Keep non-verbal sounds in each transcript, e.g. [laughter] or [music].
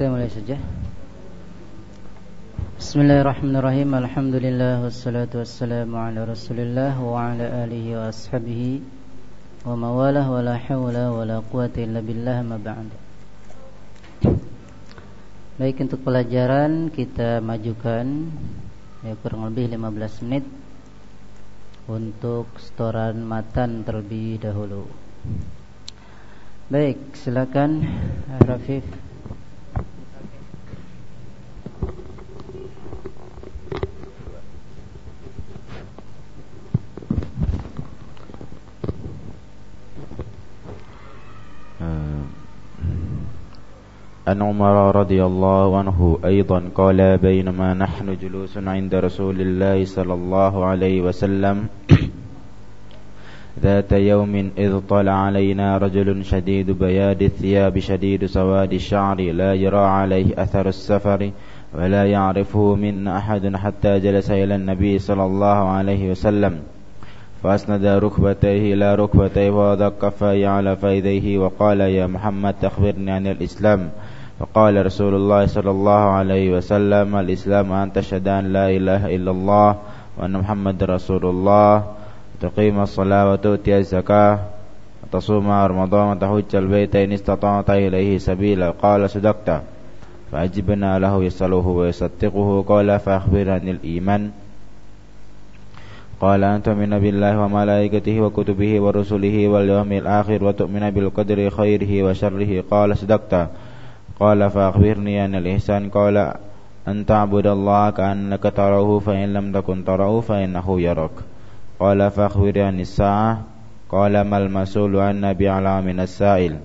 Kita mulai saja Bismillahirrahmanirrahim Alhamdulillah Wassalatu wassalamu ala rasulillah Wa ala alihi wa ashabihi Wa mawalah wa la hawla wa la quwata illa billah ma ba'd Baik untuk pelajaran kita majukan ya kurang lebih 15 menit untuk setoran matan terlebih dahulu. Baik, silakan Rafif. عن عمر رضي الله عنه أيضا قال بينما نحن جلوس عند رسول الله صلى الله عليه وسلم [clears throat] ذات يوم إذ طلع علينا رجل شديد بياد الثياب شديد سواد الشعر لا يرى عليه أثر السفر ولا يعرفه منا أحد حتى جلس إلى النبي صلى الله عليه وسلم. فأسند ركبتيه إلى ركبتيه ووضع كفيه على فيديه وقال يا محمد أخبرني عن الإسلام. فقال رسول الله صلى الله عليه وسلم الإسلام أن تشهد أن لا إله إلا الله وأن محمد رسول الله تقيم الصلاة وتؤتي الزكاة وتصوم رمضان وتحج البيت إن استطعت إليه سبيلا. قال صدقت. فأجبنا له يسأله ويصدقه. قال فأخبر عن الإيمان. قال أن تؤمن بالله وملائكته وكتبه ورسله واليوم الآخر وتؤمن بالقدر خيره وشره. قال صدقت. قال فأخبرني عن الإحسان. قال أن تعبد الله كأنك تراه فإن لم تكن تراه فإنه يراك. قال فأخبرني عن الساعة. قال ما المسؤول عن بعلى من السائل؟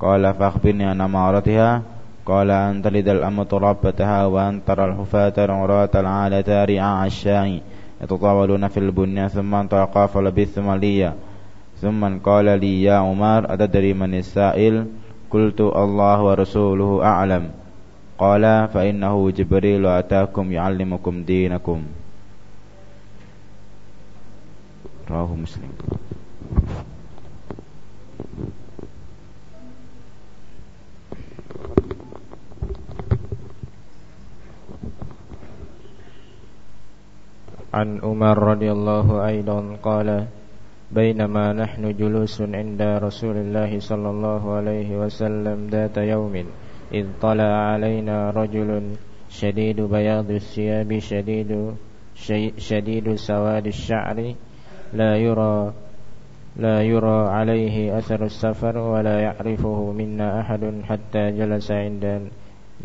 قال فأخبرني عن أمارتها. قال أن تلد الأمة ربتها وأن ترى الحفاة العراة العالة رعاء الشاي يتطاولون في البنيان ثم انطلقا فلبثت مليا. ثم قال لي يا عمر أتدري من السائل؟ قلت الله ورسوله أعلم. قال فإنه جبريل أتاكم يعلمكم دينكم. رواه مسلم. عن عمر رضي الله أيضا قال بينما نحن جلوس عند رسول الله صلى الله عليه وسلم ذات يوم إذ طلع علينا رجل شديد بياض الثياب شديد شديد سواد الشعر. لا يرى لا يرى عليه أثر السفر ولا يعرفه منا أحد حتى جلس عند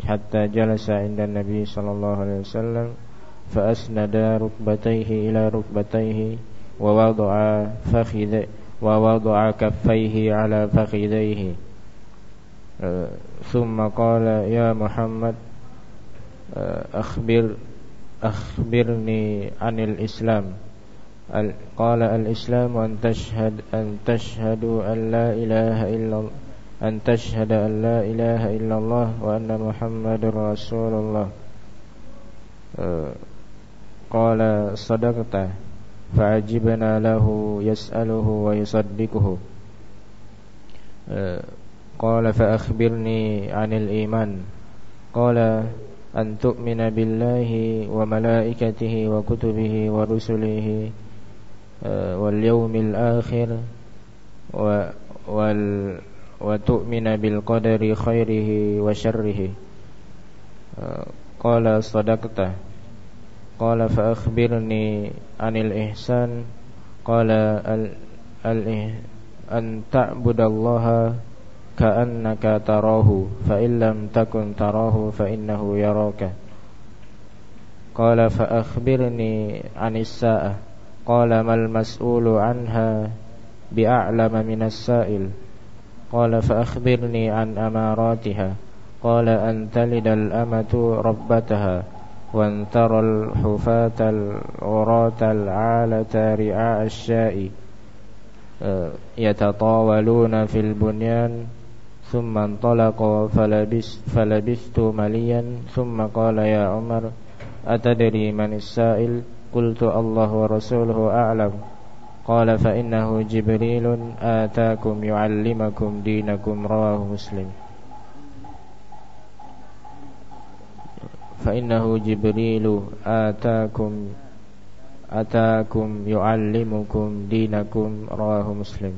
حتى جلس عند النبي صلى الله عليه وسلم فأسند ركبتيه إلى ركبتيه. ووضع فخذ ووضع كفيه على فخذيه آه، ثم قال يا محمد آه، أخبر أخبرني عن الإسلام قال الإسلام أن تشهد أن تشهد أن لا إله إلا أن تشهد أن لا إله إلا الله وأن محمد رسول الله آه، قال صدقت فعجبنا له يسأله ويصدقه. قال فأخبرني عن الإيمان. قال أن تؤمن بالله وملائكته وكتبه ورسله واليوم الآخر وتؤمن بالقدر خيره وشره. قال صدقت قال فأخبرني عن الإحسان. قال ال أن تعبد الله كأنك تراه فإن لم تكن تراه فإنه يراك. قال فأخبرني عن الساعة. قال ما المسؤول عنها بأعلم من السائل. قال فأخبرني عن أماراتها. قال أن تلد الأمة ربتها. وان ترى الحفاة العراة العالة رعاء الشاء آه، يتطاولون في البنيان ثم انطلق فلبست, فلبست مليا ثم قال يا عمر أتدري من السائل قلت الله ورسوله أعلم قال فإنه جبريل آتاكم يعلمكم دينكم رواه مسلم فإنه جبريل آتاكم أتاكم يعلمكم دينكم رواه مسلم.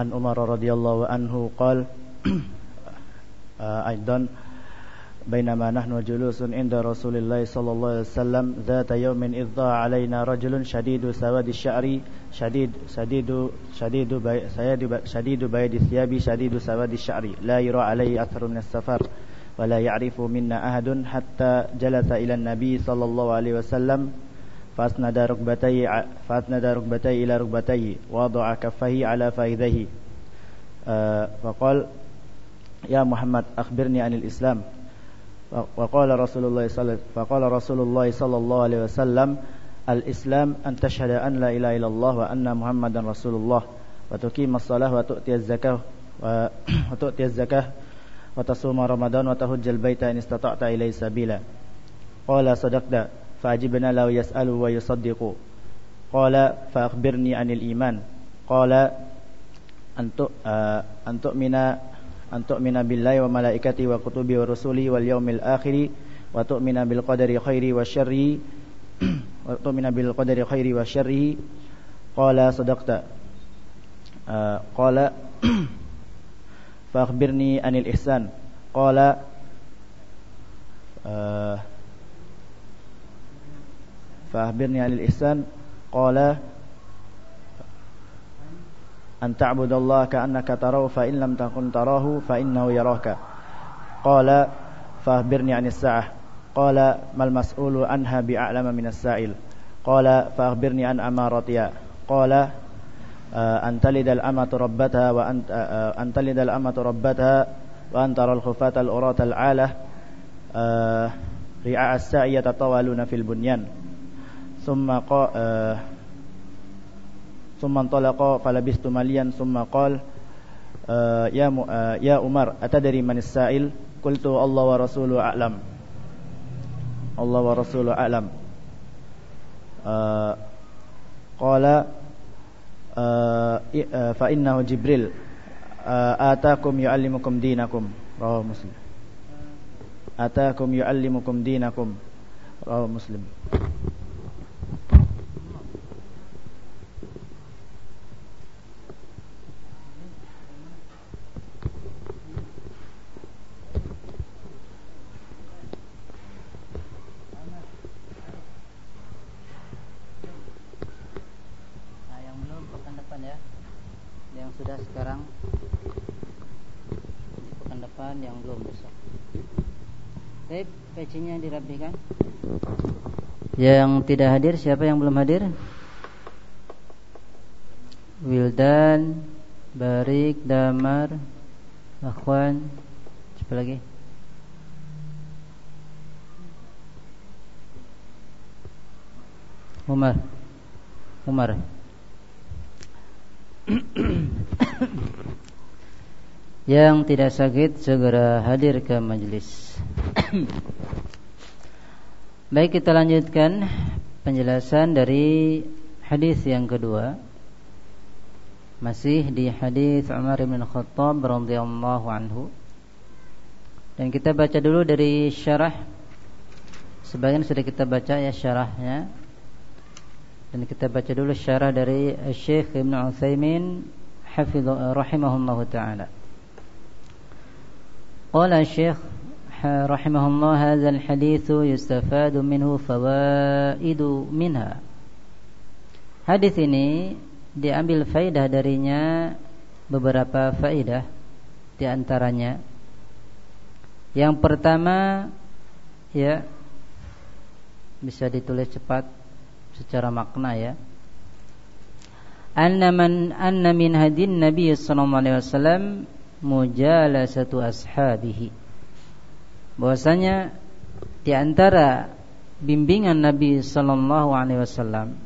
عن عمر رضي الله عنه قال [clears throat] أيضا بينما نحن جلوس عند رسول الله صلى الله عليه وسلم ذات يوم إذ ضاع علينا رجل شديد سواد الشعر شديد شديد شديد شديد شديد بيد الثياب شديد سواد الشعر. لا يرى عليه أثر من السفر ولا يعرف منا أحد حتى جلس إلى النبي صلى الله عليه وسلم فأسند ركبتيه فأسند ركبتيه إلى ركبتيه وضع كفيه على فخذيه. فقال يا محمد أخبرني عن الإسلام. وقال رسول الله صلى فقال رسول الله صلى الله عليه وسلم الإسلام أن تشهد أن لا إله إلا الله وأن محمدا رسول الله وتقيم الصلاة وتؤتي الزكاة [clears throat] وتؤتي الزكاة وتصوم رمضان وتهج البيت إن استطعت إليه سبيلا. قال صدقت فأجبنا له يسأل ويصدق. قال فأخبرني عن الإيمان. قال أن تؤمن an tu'mina billahi wa malaikati wa kutubi wa rusuli wal yaumil akhir wa tu'mina bil qadari khairi wa syarri wa tu'mina bil qadari khairi wa syarri qala sadaqta uh, qala fa akhbirni anil ihsan qala uh, fa akhbirni anil ihsan qala أن تعبد الله كأنك تراه فإن لم تكن تراه فإنه يراك. قال فأخبرني عن الساعة. قال ما المسؤول عنها بأعلم من السائل. قال فأخبرني عن أمارتها قال آه، أن تلد الأمة ربتها وأن آه، أن تلد الأمة ربتها وأن ترى الخفاة الأراة العالة آه، رعاء السعي يتطاولون في البنيان. ثم قال summa talaqa falabistu maliyan summa qala eh, ya eh, ya Umar atadari man as-sa'il? Qultu Allah wa rasuluhu a'lam. Allah wa rasuluhu a'lam. Eh, qala fa innahu Jibril atakum yuallimukum dinakum. Rawahu Muslim. Atakum yuallimukum dinakum. Rawahu Muslim. sekarang pekan depan yang belum besok. Baik pecinya dirapikan. Yang tidak hadir siapa yang belum hadir? Wildan Barik Damar Akhwan. Siapa lagi? Umar. Umar. Yang tidak sakit segera hadir ke majlis. [coughs] Baik kita lanjutkan penjelasan dari hadis yang kedua. Masih di hadis Umar bin Khattab radhiyallahu anhu. Dan kita baca dulu dari syarah Sebagian sudah kita baca ya syarahnya Dan kita baca dulu syarah dari Syekh Ibn Uthaymin Hafidhu rahimahullahu ta'ala Qala Syekh رحمه الله هذا الحديث يستفاد منه فوائد منها Hadis ini diambil faidah darinya beberapa faidah di antaranya yang pertama ya bisa ditulis cepat secara makna ya anna man anna min hadin nabi sallallahu alaihi wasallam mujalasatu ashabihi. Bahwasanya di antara bimbingan Nabi sallallahu alaihi wasallam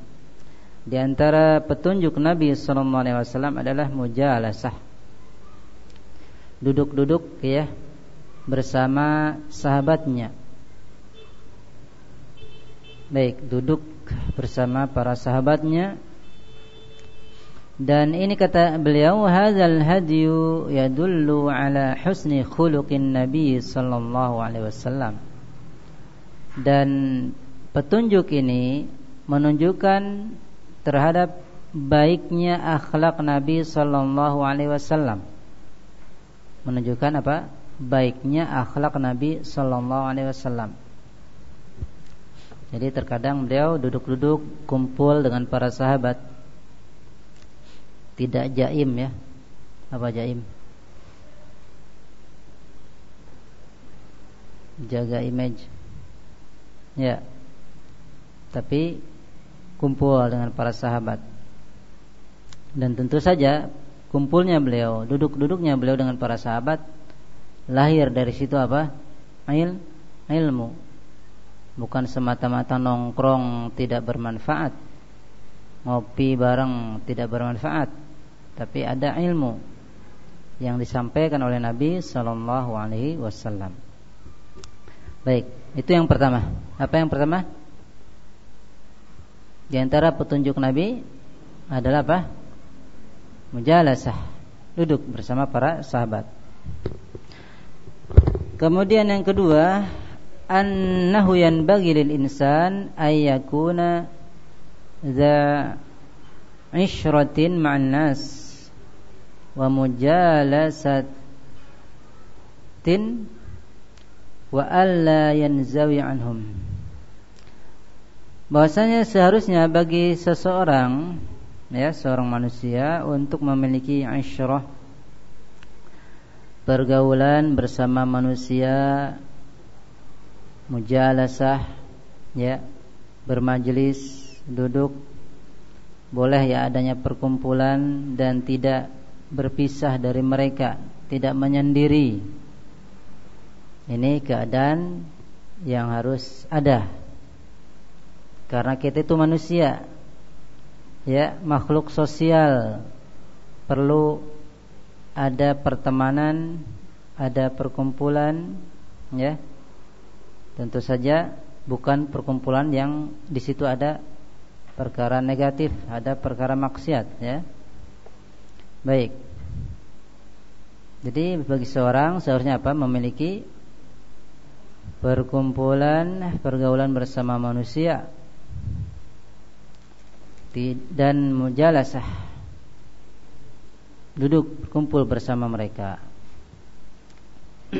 di antara petunjuk Nabi sallallahu alaihi wasallam adalah mujalasah. Duduk-duduk ya bersama sahabatnya. Baik duduk bersama para sahabatnya dan ini kata beliau hadzal hadyu yadullu ala husni khuluqin nabi sallallahu alaihi wasallam. Dan petunjuk ini menunjukkan terhadap baiknya akhlak Nabi sallallahu alaihi wasallam. Menunjukkan apa? Baiknya akhlak Nabi sallallahu alaihi wasallam. Jadi terkadang beliau duduk-duduk kumpul dengan para sahabat tidak jaim ya. Apa jaim? Jaga image. Ya. Tapi kumpul dengan para sahabat. Dan tentu saja kumpulnya beliau duduk-duduknya beliau dengan para sahabat lahir dari situ apa? Il ilmu. Bukan semata-mata nongkrong tidak bermanfaat. Ngopi bareng tidak bermanfaat tapi ada ilmu yang disampaikan oleh Nabi Shallallahu Alaihi Wasallam. Baik, itu yang pertama. Apa yang pertama? Di antara petunjuk Nabi adalah apa? Mujalasah, duduk bersama para sahabat. Kemudian yang kedua, annahu yanbaghi lil insan ayyakuna za ishratin ma'an nas wa mujalasatin wa alla yanzawi anhum. Bahwasanya seharusnya bagi seseorang ya seorang manusia untuk memiliki isyrah pergaulan bersama manusia mujalasah ya bermajelis duduk boleh ya adanya perkumpulan dan tidak berpisah dari mereka, tidak menyendiri. Ini keadaan yang harus ada. Karena kita itu manusia. Ya, makhluk sosial perlu ada pertemanan, ada perkumpulan, ya. Tentu saja bukan perkumpulan yang di situ ada perkara negatif, ada perkara maksiat, ya. Baik. Jadi bagi seorang seharusnya apa? Memiliki perkumpulan, pergaulan bersama manusia dan mujalasah duduk kumpul bersama mereka. [clears throat]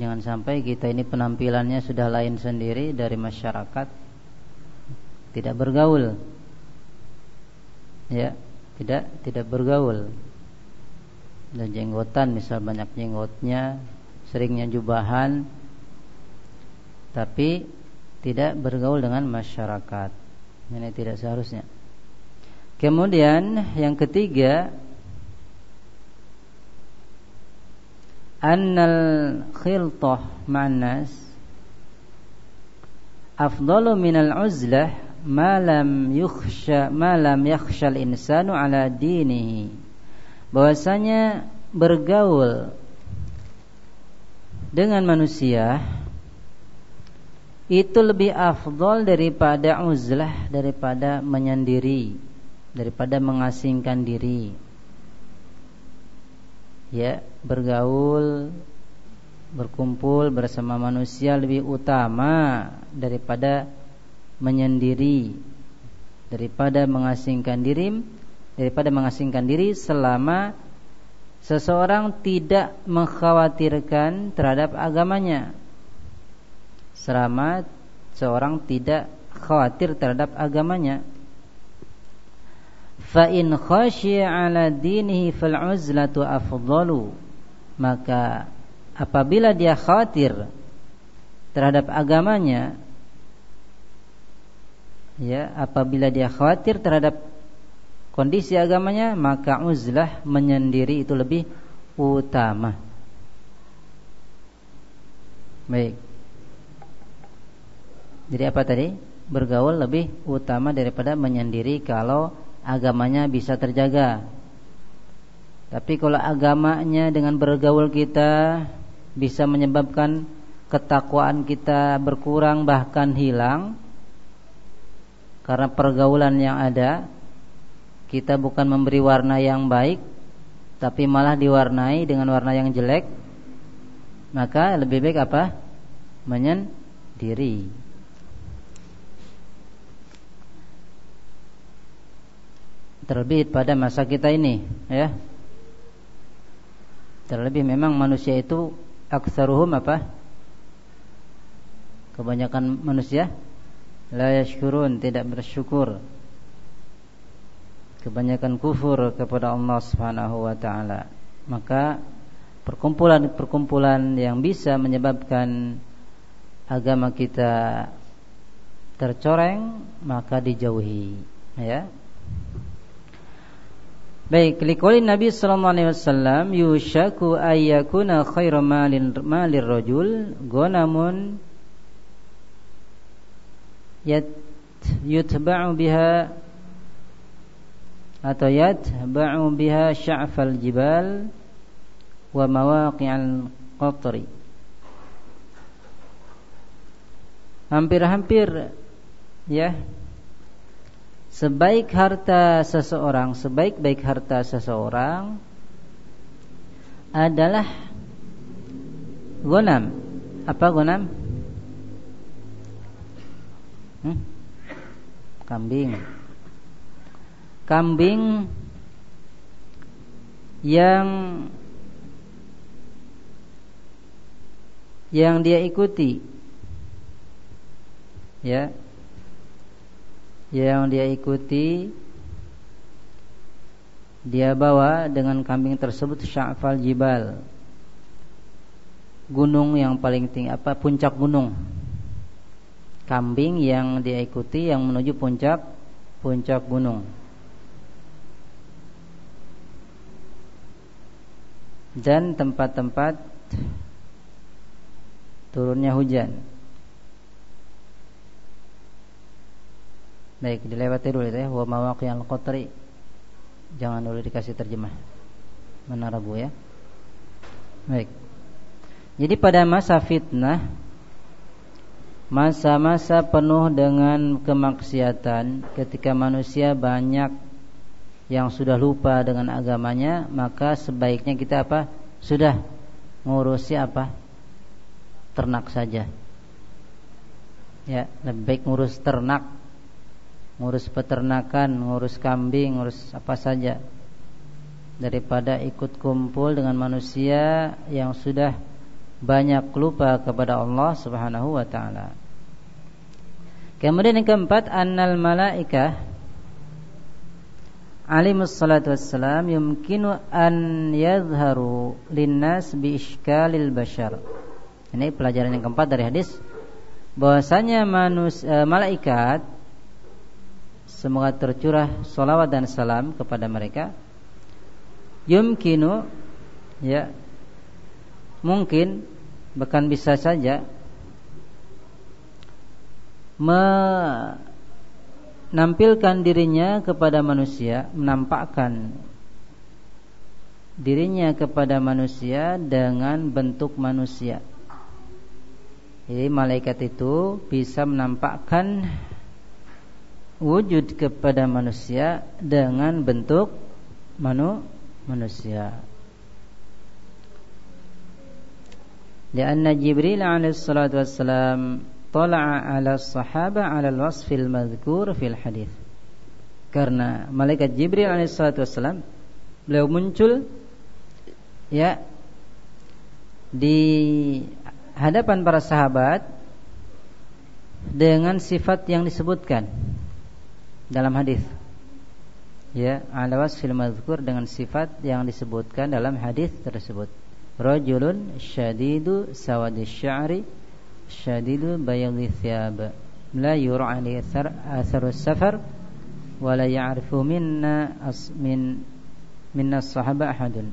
Jangan sampai kita ini penampilannya sudah lain sendiri dari masyarakat, tidak bergaul. Ya, tidak tidak bergaul dan jenggotan misal banyak jenggotnya seringnya jubahan tapi tidak bergaul dengan masyarakat. Ini tidak seharusnya. Kemudian yang ketiga annal khiltah ma'nas afdalu minal uzlah ma lam yukhsha ma lam yakhshal insanu ala dinihi bahwasanya bergaul dengan manusia itu lebih afdol daripada uzlah daripada menyendiri daripada mengasingkan diri. Ya bergaul berkumpul bersama manusia lebih utama daripada menyendiri daripada mengasingkan diri daripada mengasingkan diri selama seseorang tidak mengkhawatirkan terhadap agamanya. Selama seorang tidak khawatir terhadap agamanya. Fa in 'ala dinihi fal 'uzlatu afdalu. Maka apabila dia khawatir terhadap agamanya ya apabila dia khawatir terhadap kondisi agamanya maka uzlah menyendiri itu lebih utama. Baik. Jadi apa tadi? Bergaul lebih utama daripada menyendiri kalau agamanya bisa terjaga. Tapi kalau agamanya dengan bergaul kita bisa menyebabkan ketakwaan kita berkurang bahkan hilang, karena pergaulan yang ada kita bukan memberi warna yang baik tapi malah diwarnai dengan warna yang jelek. Maka lebih baik apa? Menyendiri. Terlebih pada masa kita ini ya. Terlebih memang manusia itu aksaruhum apa? Kebanyakan manusia la yashkurun tidak bersyukur kebanyakan kufur kepada Allah Subhanahu wa taala. Maka perkumpulan-perkumpulan yang bisa menyebabkan agama kita tercoreng maka dijauhi ya. Baik, liqauli Nabi sallallahu alaihi wasallam yushaku ayyakuna khairu malin malir rajul gonamun yat yutba'u biha atau yatba'u biha sya'fal jibal wa mawaqi'al qatri hampir-hampir ya Sebaik harta seseorang, sebaik-baik harta seseorang adalah gonam. Apa gonam? Hmm? Kambing. Kambing yang yang dia ikuti. Ya. Yang dia ikuti dia bawa dengan kambing tersebut sya'fal jibal. Gunung yang paling tinggi apa puncak gunung. Kambing yang dia ikuti yang menuju puncak puncak gunung dan tempat-tempat turunnya hujan Baik, dilewati dulu itu ya. Wa mawaqi'al qatri. Jangan dulu dikasih terjemah. Menara bu ya. Baik. Jadi pada masa fitnah Masa-masa penuh dengan kemaksiatan Ketika manusia banyak Yang sudah lupa dengan agamanya Maka sebaiknya kita apa? Sudah ngurusi apa? Ternak saja Ya, lebih baik ngurus ternak ngurus peternakan, ngurus kambing, ngurus apa saja daripada ikut kumpul dengan manusia yang sudah banyak lupa kepada Allah Subhanahu wa taala. Kemudian yang keempat, annal malaikah alimus salatu wassalam yumkinu an yadhharu linnas bi iskalil bashar. Ini pelajaran yang keempat dari hadis bahwasanya manusia, malaikat Semoga tercurah salawat dan salam kepada mereka Yumkinu Ya Mungkin Bahkan bisa saja Menampilkan dirinya kepada manusia Menampakkan Dirinya kepada manusia Dengan bentuk manusia Jadi malaikat itu Bisa menampakkan wujud kepada manusia dengan bentuk manu manusia. Karena Jibril alaihi salatu wassalam tala'a ala sahaba ala al-wasf al-madhkur fil hadis. Karena malaikat Jibril alaihi salatu wassalam beliau muncul ya di hadapan para sahabat dengan sifat yang disebutkan dalam hadis. Ya, ala wasfil mazkur dengan sifat yang disebutkan dalam hadis tersebut. Rajulun syadidu sawadis sya'ri syadidu bayadhi thiyab la yura athar atharus safar wa la ya'rifu minna as, min minna sahaba ahadun.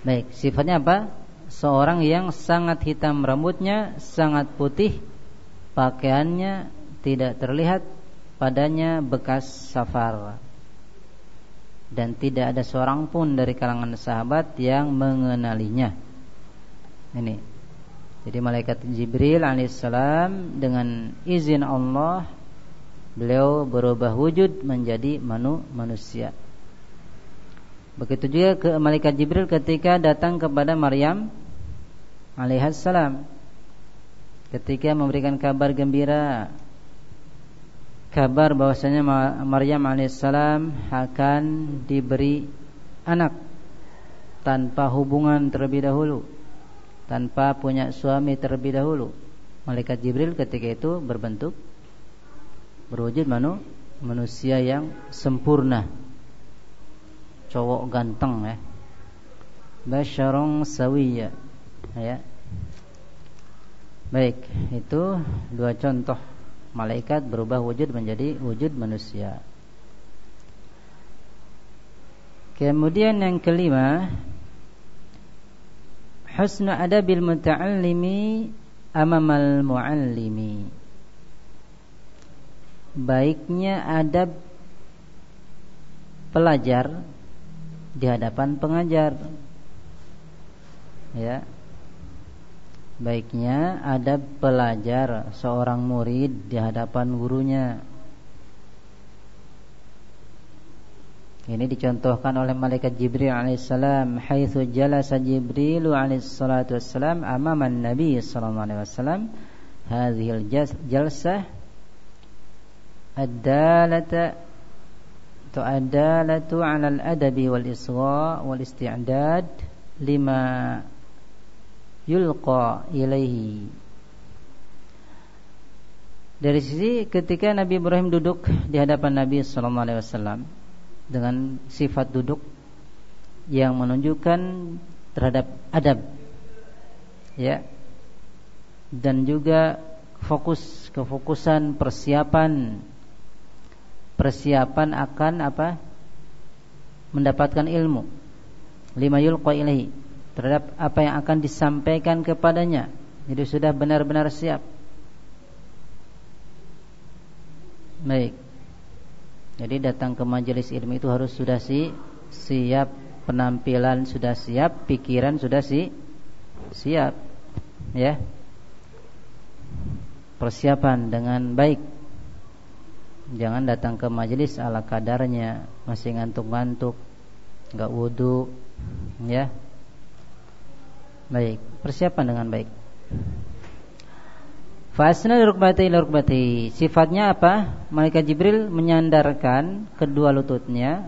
Baik, sifatnya apa? Seorang yang sangat hitam rambutnya, sangat putih pakaiannya tidak terlihat padanya bekas safar dan tidak ada seorang pun dari kalangan sahabat yang mengenalinya. Ini. Jadi malaikat Jibril alaihissalam dengan izin Allah beliau berubah wujud menjadi manu, manusia. Begitu juga ke malaikat Jibril ketika datang kepada Maryam alaihissalam. Ketika memberikan kabar gembira. Kabar bahwasanya Maryam alaihissalam akan diberi anak tanpa hubungan terlebih dahulu tanpa punya suami terlebih dahulu. Malaikat Jibril ketika itu berbentuk berwujud manu, manusia yang sempurna. Cowok ganteng ya. Basyarong sawiya ya. Baik itu dua contoh. Malaikat berubah wujud menjadi wujud manusia. Kemudian yang kelima husnu adabil muta'allimi amamal muallimi. Baiknya adab pelajar di hadapan pengajar. Ya. Baiknya adab pelajar seorang murid di hadapan gurunya Ini dicontohkan oleh malaikat Jibril alaihissalam haitsu jalasa Jibril alaihissalatu wassalam amama Nabi sallallahu alaihi wasallam. Hadhil jalsah ad-dalata tu'adalatu 'ala al-adabi wal isra wal isti'dad lima yulqa ilaihi. Dari sisi ketika Nabi Ibrahim duduk di hadapan Nabi sallallahu alaihi wasallam dengan sifat duduk yang menunjukkan terhadap adab, ya, dan juga fokus kefokusan persiapan persiapan akan apa? mendapatkan ilmu. Lima yulqa ilaihi terhadap apa yang akan disampaikan kepadanya. Jadi sudah benar-benar siap. Baik. Jadi datang ke majelis ilmu itu harus sudah si siap penampilan sudah siap, pikiran sudah si siap. Ya. Persiapan dengan baik Jangan datang ke majelis ala kadarnya Masih ngantuk-ngantuk Gak wudhu Ya Baik Persiapan dengan baik Fasna rukbati rukbati Sifatnya apa? Malaikat Jibril menyandarkan kedua lututnya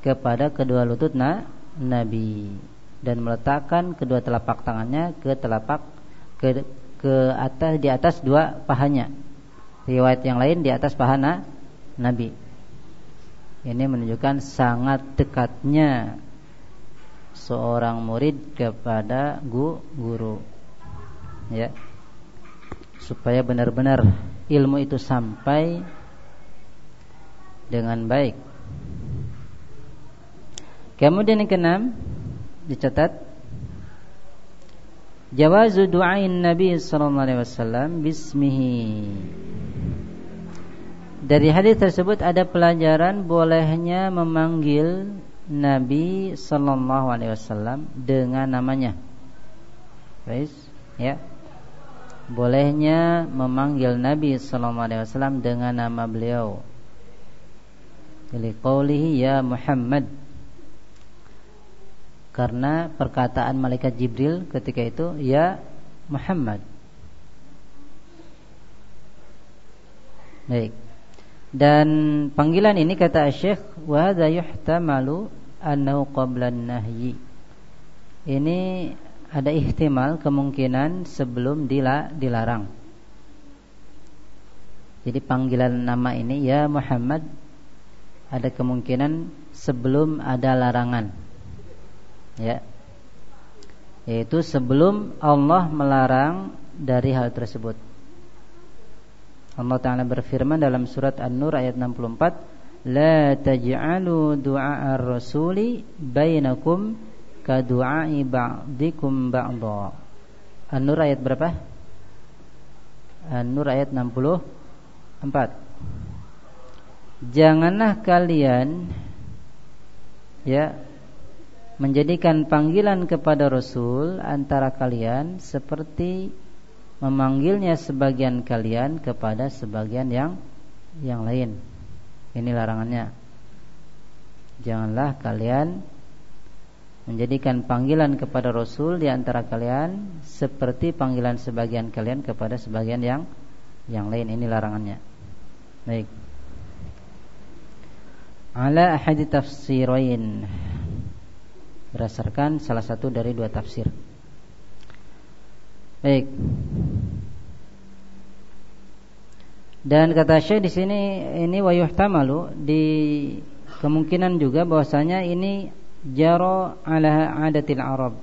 Kepada kedua lutut na, Nabi Dan meletakkan kedua telapak tangannya Ke telapak ke, ke atas di atas dua pahanya Riwayat yang lain di atas pahana Nabi. Ini menunjukkan sangat dekatnya seorang murid kepada guru. Ya. Supaya benar-benar ilmu itu sampai dengan baik. Kemudian yang keenam dicatat Jawazu du'ain Nabi sallallahu alaihi wasallam bismihi dari hadis tersebut ada pelajaran bolehnya memanggil Nabi Sallallahu Alaihi Wasallam dengan namanya. Baik, ya. Bolehnya memanggil Nabi Sallallahu Alaihi Wasallam dengan nama beliau. Jadi ya Muhammad Karena perkataan malaikat Jibril ketika itu Ya Muhammad Baik dan panggilan ini kata Syekh wa hadza yuhtamalu annahu qabla nahyi. Ini ada ihtimal kemungkinan sebelum dilarang. Jadi panggilan nama ini ya Muhammad ada kemungkinan sebelum ada larangan. Ya. Yaitu sebelum Allah melarang dari hal tersebut. Allah Ta'ala berfirman dalam surat An-Nur ayat 64 La taj'alu du'a ar-rasuli bainakum ka du'ai ba'dikum ba'dha An-Nur ayat berapa? An-Nur ayat 64 Janganlah kalian ya menjadikan panggilan kepada Rasul antara kalian seperti memanggilnya sebagian kalian kepada sebagian yang yang lain. Ini larangannya. Janganlah kalian menjadikan panggilan kepada Rasul di antara kalian seperti panggilan sebagian kalian kepada sebagian yang yang lain ini larangannya. Baik. Ala ahadi tafsirain berdasarkan salah satu dari dua tafsir. Baik. Dan kata Syekh di sini ini wayuhtamalu di kemungkinan juga bahwasanya ini jaro ala adatil Arab.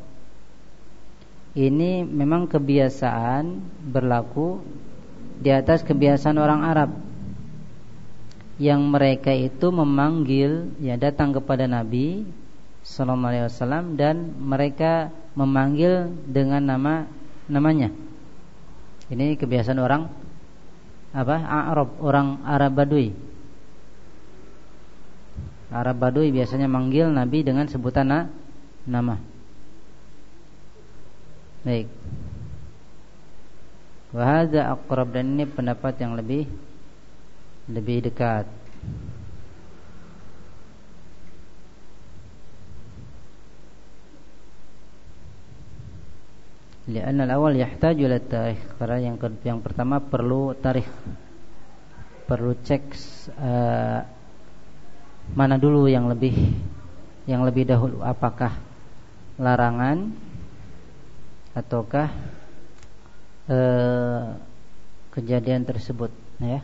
Ini memang kebiasaan berlaku di atas kebiasaan orang Arab yang mereka itu memanggil ya datang kepada Nabi sallallahu alaihi wasallam dan mereka memanggil dengan nama namanya. Ini kebiasaan orang apa? Arab, orang Arab Badui. Arab Badui biasanya manggil Nabi dengan sebutan na, nama. Baik. Wahada akrab dan ini pendapat yang lebih lebih dekat. Lian al-awal yahtaju ila tarikh karena yang yang pertama perlu tarikh. Perlu cek uh, mana dulu yang lebih yang lebih dahulu apakah larangan ataukah uh, kejadian tersebut ya.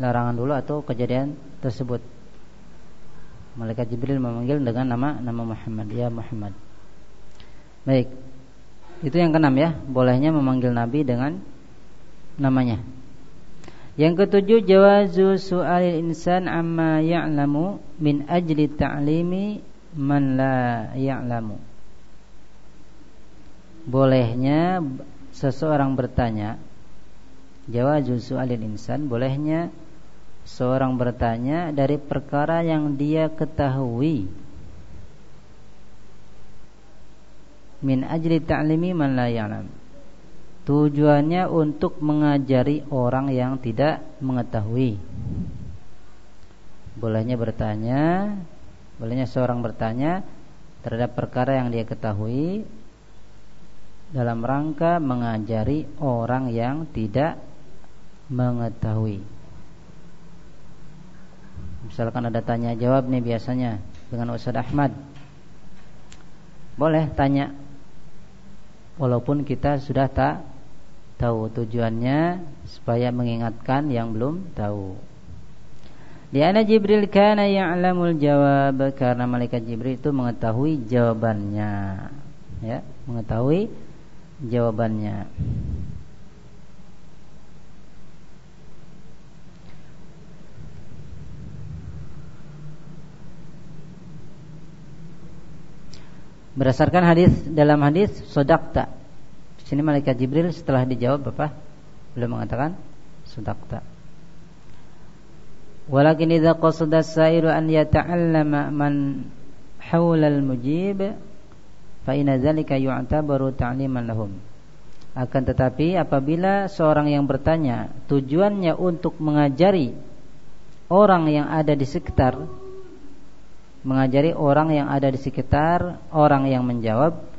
Larangan dulu atau kejadian tersebut. Malaikat Jibril memanggil dengan nama nama Muhammad ya Muhammad. Baik. Itu yang keenam ya, bolehnya memanggil Nabi dengan namanya. Yang ketujuh jawazu su'alil insan amma ya'lamu min ajli ta'limi man la ya'lamu. Bolehnya seseorang bertanya jawazu su'alil insan bolehnya seorang bertanya dari perkara yang dia ketahui min ajli ta'limi man la ya'lam. Tujuannya untuk mengajari orang yang tidak mengetahui. Bolehnya bertanya, bolehnya seorang bertanya terhadap perkara yang dia ketahui dalam rangka mengajari orang yang tidak mengetahui. Misalkan ada tanya jawab nih biasanya dengan Ustaz Ahmad. Boleh tanya walaupun kita sudah tak tahu tujuannya supaya mengingatkan yang belum tahu. Di ana Jibril kana ya'lamul jawab karena malaikat Jibril itu mengetahui jawabannya. Ya, mengetahui jawabannya. Berdasarkan hadis dalam hadis sodakta. Sini malaikat Jibril setelah dijawab apa? Belum mengatakan sodakta. Walakin idza qasada sairu an yata'allama man hawla al-mujib fa inna dzalika yu'tabaru ta'liman lahum. Akan tetapi apabila seorang yang bertanya tujuannya untuk mengajari orang yang ada di sekitar mengajari orang yang ada di sekitar orang yang menjawab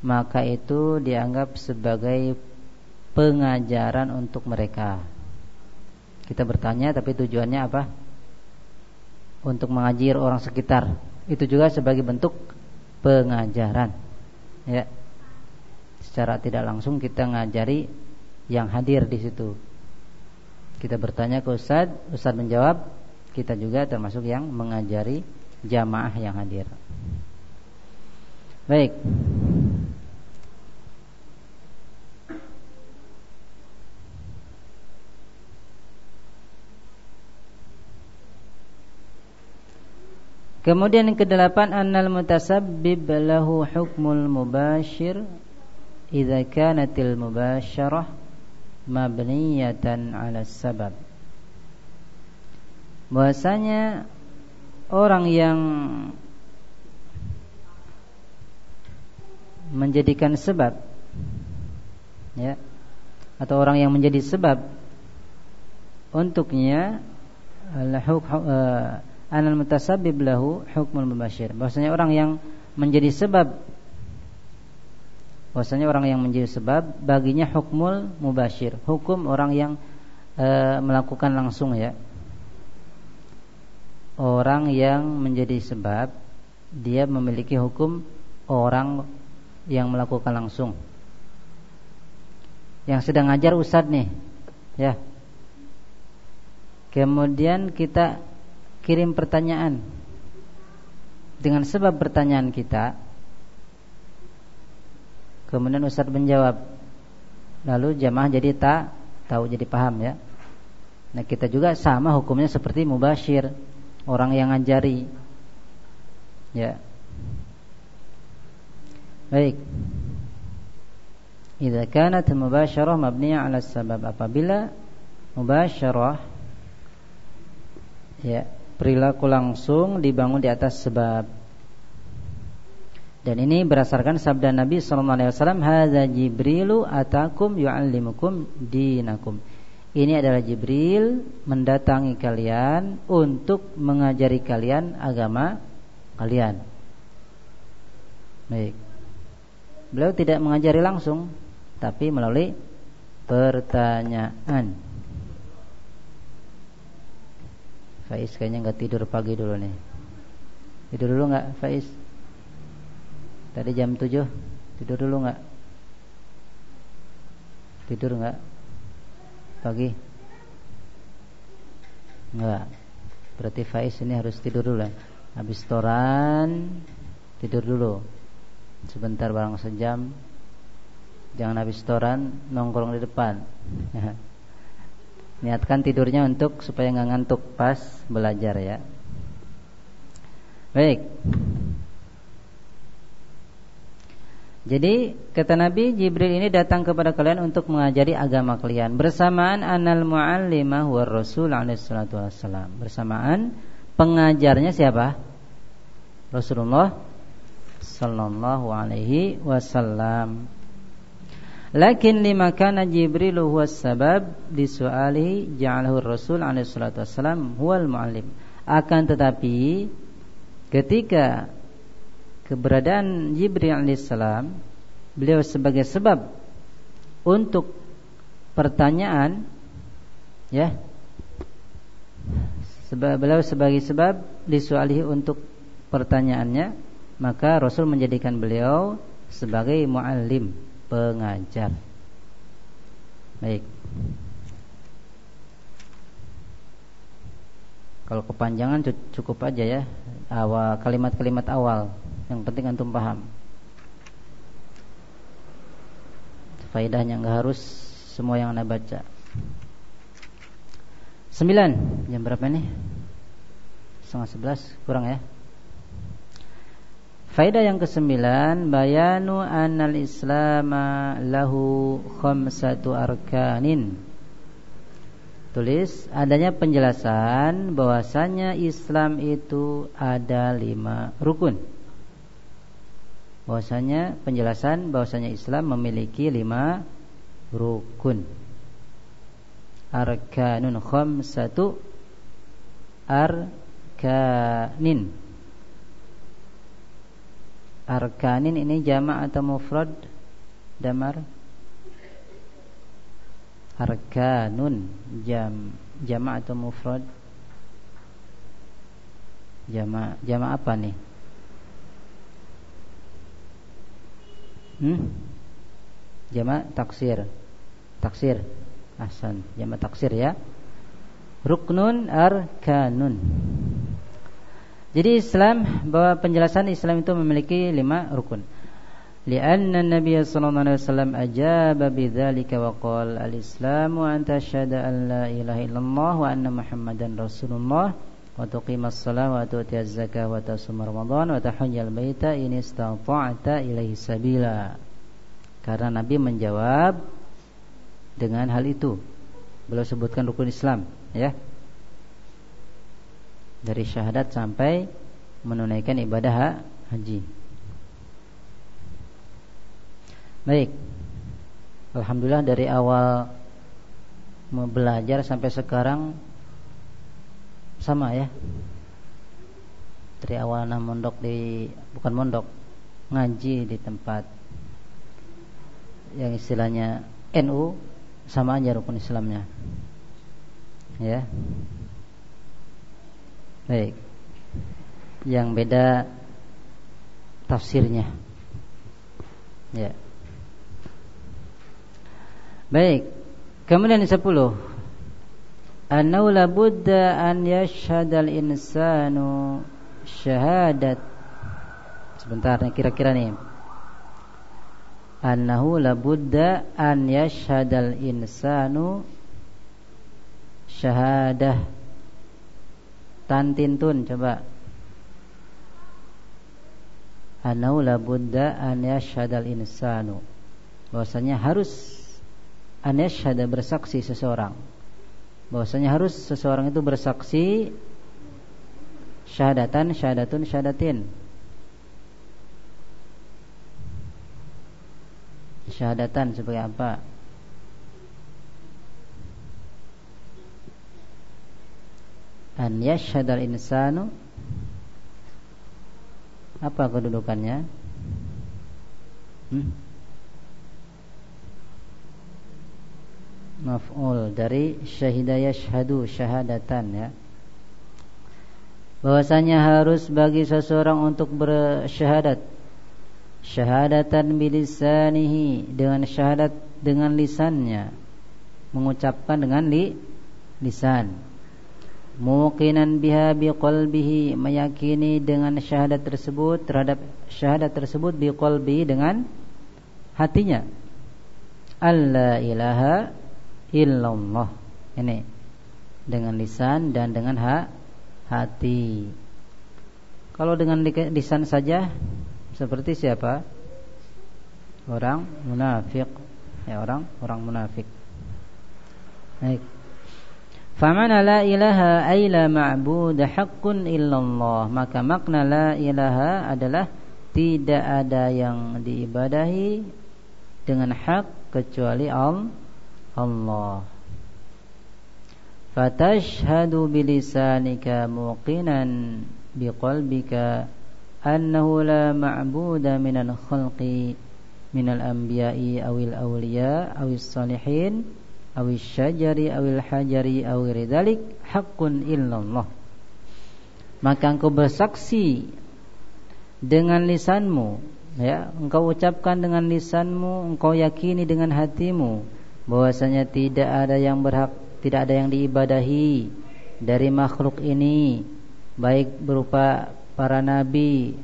maka itu dianggap sebagai pengajaran untuk mereka. Kita bertanya tapi tujuannya apa? Untuk mengajar orang sekitar. Itu juga sebagai bentuk pengajaran. Ya. Secara tidak langsung kita ngajari yang hadir di situ. Kita bertanya ke Ustadz, Ustadz menjawab, kita juga termasuk yang mengajari jamaah yang hadir. Baik. Kemudian yang kedelapan annal mutasabbib lahu hukmul mubashir idza kanatil mubasyarah mabniyatan 'ala sabab. Bahwasanya orang yang menjadikan sebab ya atau orang yang menjadi sebab untuknya uh, anal mutasabbib lahu hukmul mubashir. Bahwasanya orang yang menjadi sebab bahwasanya orang yang menjadi sebab baginya hukmul mubashir, hukum orang yang e, melakukan langsung ya. Orang yang menjadi sebab dia memiliki hukum orang yang melakukan langsung. Yang sedang ngajar ustad nih, ya. Kemudian kita kirim pertanyaan. Dengan sebab pertanyaan kita kemudian Ustaz menjawab. Lalu jamaah jadi tak tahu jadi paham ya. Nah kita juga sama hukumnya seperti mubashir orang yang ngajari ya. Baik. Idza kanat mubasyarah mabniyah 'ala sabab. Apabila mubasyarah ya perilaku langsung dibangun di atas sebab. Dan ini berdasarkan sabda Nabi sallallahu alaihi wasallam, "Hadza Jibrilu atakum yu'allimukum dinakum." Ini adalah Jibril mendatangi kalian untuk mengajari kalian agama kalian. Baik. Beliau tidak mengajari langsung, tapi melalui pertanyaan. Faiz kayaknya nggak tidur pagi dulu nih. Tidur dulu nggak Faiz? Tadi jam 7 Tidur dulu nggak? Tidur nggak? Pagi? Nggak Berarti Faiz ini harus tidur dulu ya. Habis toran Tidur dulu Sebentar barang sejam Jangan habis toran Nongkrong di depan [laughs] Niatkan tidurnya untuk supaya nggak ngantuk pas belajar ya. Baik. Jadi kata Nabi Jibril ini datang kepada kalian untuk mengajari agama kalian bersamaan anal muallimah war rasul alaihi. Bersamaan pengajarnya siapa? Rasulullah sallallahu alaihi wasallam. Lakin lima kana Jibril huwa sabab di su'alihi ja'alahu Rasul alaihi salatu wassalam huwal muallim. Akan tetapi ketika keberadaan Jibril alaihissalam beliau sebagai sebab untuk pertanyaan ya sebab beliau sebagai sebab disualihi untuk pertanyaannya maka Rasul menjadikan beliau sebagai muallim pengajar. Baik. Kalau kepanjangan cukup aja ya awal kalimat-kalimat awal. Yang penting antum paham. Faedahnya nggak harus semua yang anda baca. Sembilan jam berapa nih? Setengah sebelas kurang ya? Faedah yang kesembilan bayanu anal islama lahu khamsatu arkanin. Tulis adanya penjelasan bahwasanya Islam itu ada lima rukun. Bahwasanya penjelasan bahwasanya Islam memiliki lima rukun. Arkanun khamsatu arkanin Arkanin ini jama' atau mufrad? Damar? Arkanun jam jama' atau mufrad? Jama' jama' apa nih? Hmm? Jama' taksir. Taksir. Ahsan, jama' taksir ya. Ruknun arkanun. Jadi Islam bahwa penjelasan Islam itu memiliki lima rukun. Lianna Nabi sallallahu alaihi wasallam ajaba bidzalika wa qala al-islamu an tashhada an la ilaha illallah wa anna muhammadan rasulullah wa tuqimas shalah wa tu'tiyaz zakah wa tasum ramadan wa tahajjal baita in istata'ta ilaihi sabila. Karena Nabi menjawab dengan hal itu. Beliau sebutkan rukun Islam, ya dari syahadat sampai menunaikan ibadah haji. Baik. Alhamdulillah dari awal belajar sampai sekarang sama ya dari awal mondok di bukan mondok ngaji di tempat yang istilahnya NU sama aja rukun Islamnya ya baik. Yang beda tafsirnya. Ya. Baik. Kemudian sepuluh. Annahu la budda an yashhadal insanu syahadat. Sebentar kira-kira nih. Annahu la budda an yashhadal insanu syahadah Tantintun coba. Annahu la budda an yashhadal insanu. Bahwasanya harus an yashhada bersaksi seseorang. Bahwasanya harus seseorang itu bersaksi syahadatan syahadatun syahadatin syahadatan sebagai apa an yashhadal insanu. Apa kedudukannya? Hmm? maf'ul dari syahida yashhadu syahadatan ya. Bahwasanya harus bagi seseorang untuk bersyahadat. Syahadatan bilisanihi dengan syahadat dengan lisannya. Mengucapkan dengan li, lisan muqinan biha biqalbihi meyakini dengan syahadat tersebut terhadap syahadat tersebut biqalbihi dengan hatinya. Alla ilaha illallah. Ini dengan lisan dan dengan ha hati. Kalau dengan lisan saja seperti siapa? Orang munafik ya orang orang munafik baik Famana la ilaha ay la ma'bud haqqun illallah. Maka makna la ilaha adalah tidak ada yang diibadahi dengan hak kecuali Allah Allah. Fatashhadu bilisanika muqinan biqalbika annahu la ma'buda minal khalqi minal anbiya'i awil awliya awis salihin awis syajari awil hajari awil ridhalik haqqun illallah. Maka engkau bersaksi dengan lisanmu ya. Engkau ucapkan dengan lisanmu engkau yakini dengan hatimu bahwasanya tidak ada yang berhak tidak ada yang diibadahi dari makhluk ini baik berupa para nabi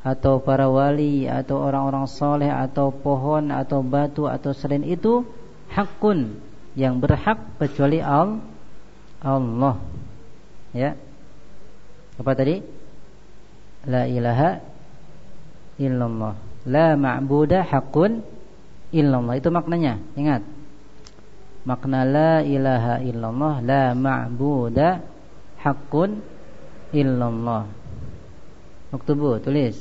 atau para wali atau orang-orang soleh atau pohon atau batu atau selain itu hakun yang berhak kecuali Allah. Ya. Apa tadi? La ilaha illallah. La ma'budah hakun illallah. Itu maknanya. Ingat. Makna la ilaha illallah La ma'buda Hakun illallah. Uktubu tulis.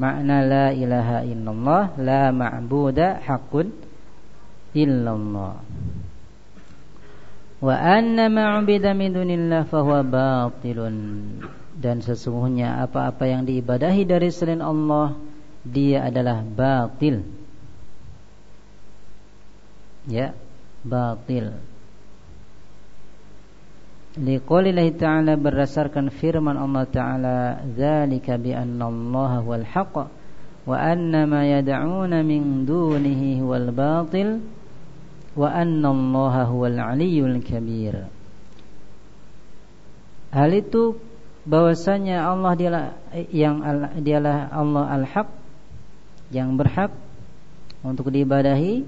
Makna la ilaha illallah La ma'buda hakun illallah Wa anna ma'ubida min dunillah Fahuwa batilun. Dan sesungguhnya apa-apa yang diibadahi dari selain Allah Dia adalah batil. Ya batil. Liqaulillahi ta'ala berdasarkan firman Allah ta'ala Zalika bi'anna Allah huwal haq Wa anna ma yada'una min dunihi huwal batil Wa anna Allah huwal aliyul kabir Hal itu bahwasanya Allah dialah yang dialah Allah al-haq yang berhak untuk diibadahi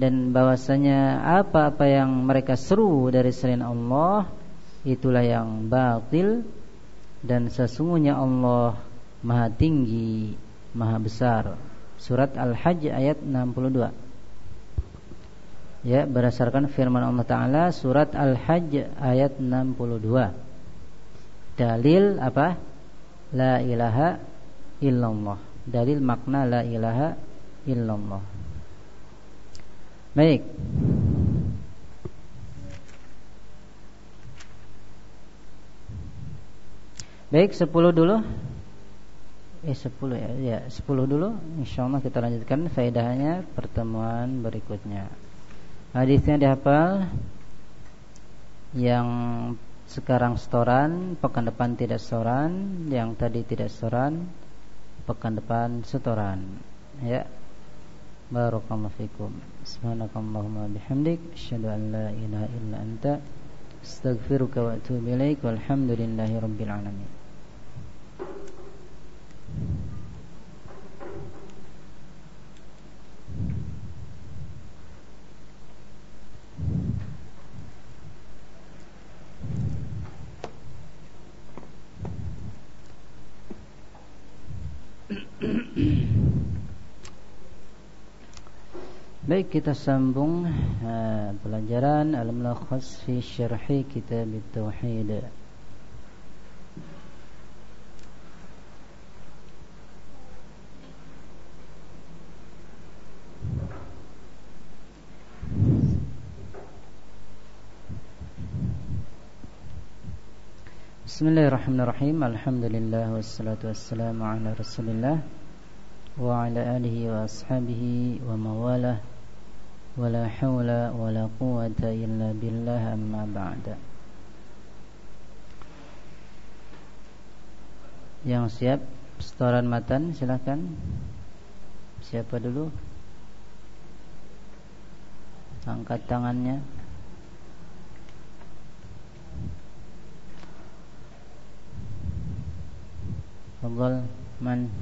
dan bahwasanya apa-apa yang mereka seru dari selain Allah itulah yang batil dan sesungguhnya Allah Maha tinggi, Maha besar. Surat Al-Hajj ayat 62. Ya, berdasarkan firman Allah Taala surat Al-Hajj ayat 62. Dalil apa? La ilaha illallah. Dalil makna la ilaha illallah. Baik, 10 dulu. Eh 10 ya. Ya, 10 dulu. Insyaallah kita lanjutkan faedahnya pertemuan berikutnya. Hadisnya dihafal. Yang sekarang setoran, pekan depan tidak setoran, yang tadi tidak setoran, pekan depan setoran. Ya. Barakallahu fikum. Subhanakallahumma bihamdik asyhadu an la ilaha illa anta astaghfiruka wa atubu ilaik walhamdulillahi rabbil alamin. [coughs] Baik kita sambung uh, pelajaran al-mulakhas fi syarhi kitab at-tauhid. Bismillahirrahmanirrahim. Alhamdulillah Wassalatu wassalamu ala rasulillah Wa ala alihi wa ashabihi wa mawalah Wa la hawla wa la quwata illa billah amma ba'da Yang siap setoran matan silakan. Siapa dulu? Angkat tangannya Fadhal man